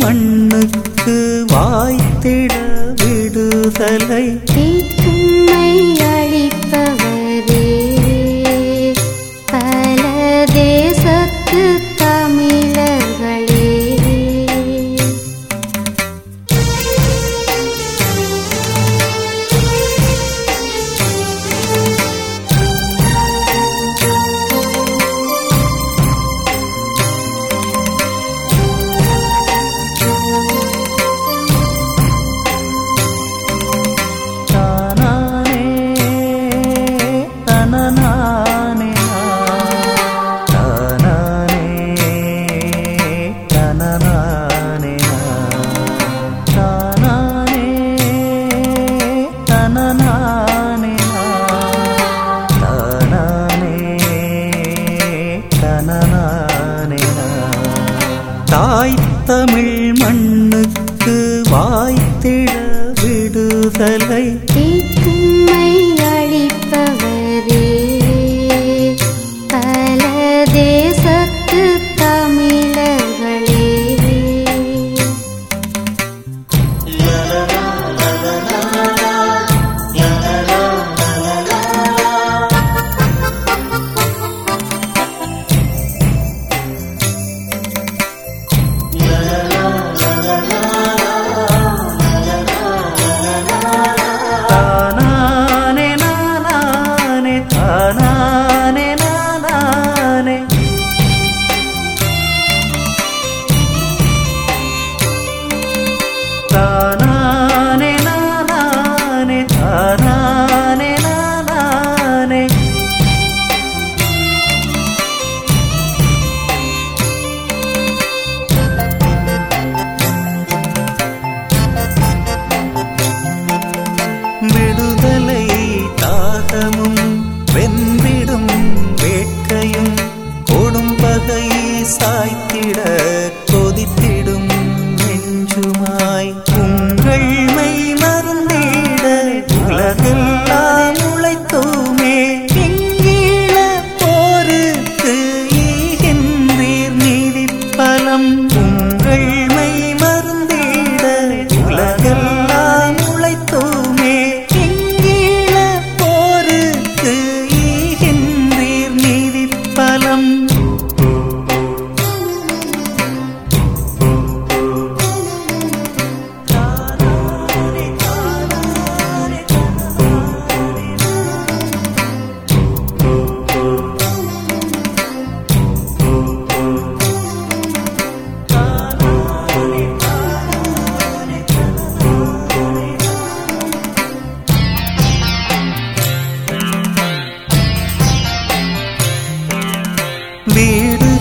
மண்ணுக்கு வாய்த்திட விடுதலை. கேட்கும் தமிழ் மண்ணுக்கு வாய்த்திட விடுதலை.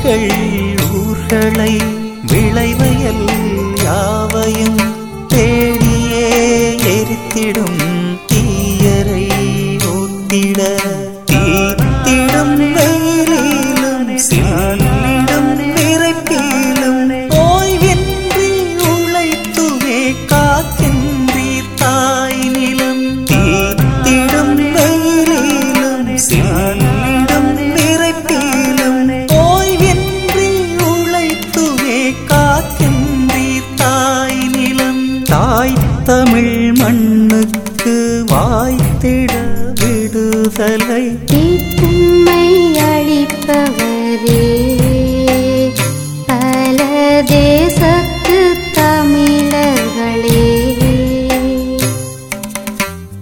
மலைகள் ஊர்களை விளைவயல் யாவையும் தேடியே எரித்திடும் தீயரை ஓத்திட தீத்திடும் காக்கின்றீர் தாய் நிலம். தாய் தமிழ் மண்ணுக்கு வாய்த்திட விடுதலை. தீட்டுமை அழிப்பவரே பல தேசத்து தமிழர்களே.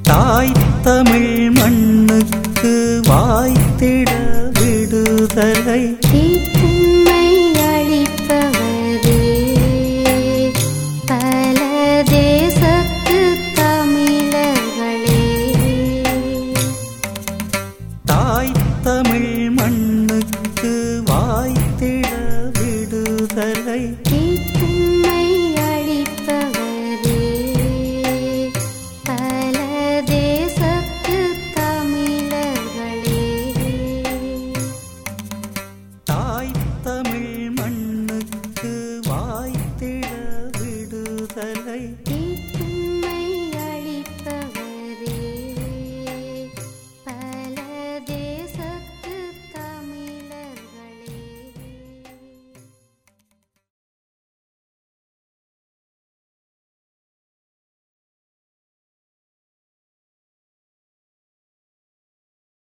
தாய் தமிழ் மண்ணுக்கு வாய்த்திட விடுதலை.